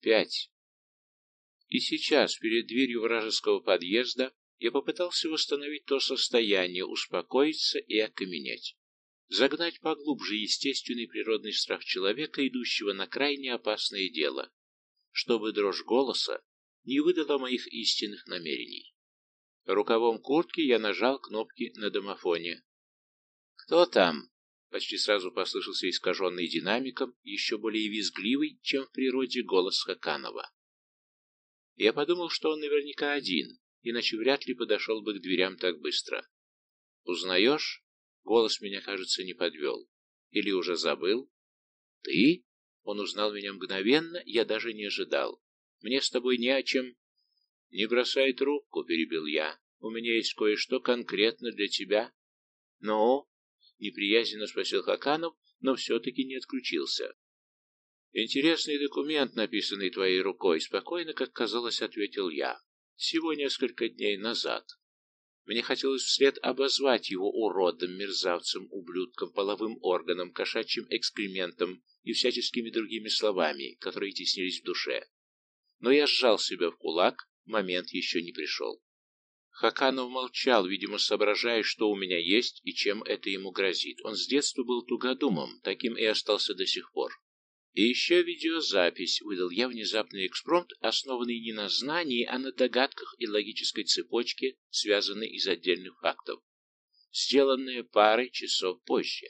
Пять. И сейчас, перед дверью вражеского подъезда, я попытался восстановить то состояние, успокоиться и окаменеть. Загнать поглубже естественный природный страх человека, идущего на крайне опасное дело, чтобы дрожь голоса не выдала моих истинных намерений. Рукавом куртки я нажал кнопки на домофоне. «Кто там?» Почти сразу послышался искаженный динамиком, еще более визгливый, чем в природе голос Хаканова. Я подумал, что он наверняка один, иначе вряд ли подошел бы к дверям так быстро. «Узнаешь?» Голос меня, кажется, не подвел. Или уже забыл? «Ты?» Он узнал меня мгновенно, я даже не ожидал. «Мне с тобой не о чем...» «Не бросай трубку», — перебил я. «У меня есть кое-что конкретно для тебя». «Ну?» — неприязненно спросил Хаканов, но все-таки не отключился. «Интересный документ, написанный твоей рукой», — спокойно, как казалось, ответил я. «Всего несколько дней назад. Мне хотелось вслед обозвать его уродом, мерзавцем, ублюдком, половым органом, кошачьим экскрементом и всяческими другими словами, которые теснились в душе. Но я сжал себя в кулак, момент еще не пришел. Хаканов молчал, видимо, соображая, что у меня есть и чем это ему грозит. Он с детства был тугодумом, таким и остался до сих пор. И еще видеозапись выдал я внезапный экспромт, основанный не на знании, а на догадках и логической цепочке, связанной из отдельных фактов, сделанная парой часов позже.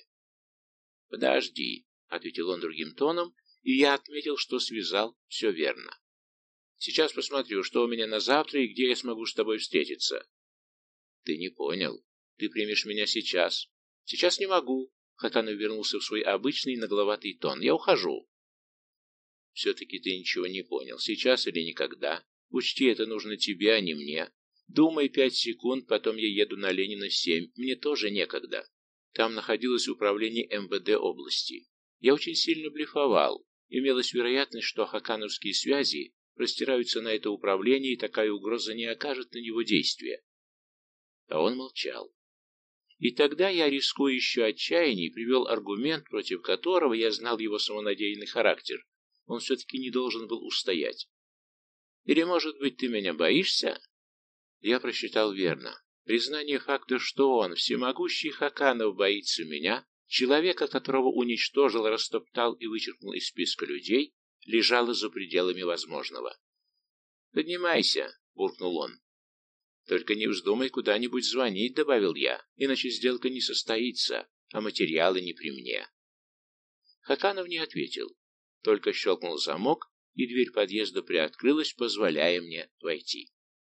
«Подожди», — ответил он другим тоном, и я отметил, что связал все верно. «Сейчас посмотрю, что у меня на завтра и где я смогу с тобой встретиться». «Ты не понял. Ты примешь меня сейчас». «Сейчас не могу. Хаканов вернулся в свой обычный нагловатый тон. «Я ухожу». «Все-таки ты ничего не понял. Сейчас или никогда. Учти, это нужно тебе, а не мне. Думай пять секунд, потом я еду на Ленина семь. Мне тоже некогда». Там находилось управление МВД области. Я очень сильно блефовал. Имелась вероятность, что хакановские связи простираются на это управление, и такая угроза не окажет на него действия. А он молчал. И тогда я, рискуя еще отчаянней, привел аргумент, против которого я знал его самонадеянный характер. Он все-таки не должен был устоять. Или, может быть, ты меня боишься? Я просчитал верно. Признание факта, что он, всемогущий Хаканов, боится меня, человека, которого уничтожил, растоптал и вычеркнул из списка людей, лежало за пределами возможного. «Поднимайся», — буркнул он. «Только не вздумай куда-нибудь звонить», — добавил я, «иначе сделка не состоится, а материалы не при мне». Хаканов не ответил, только щелкнул замок, и дверь подъезда приоткрылась, позволяя мне войти.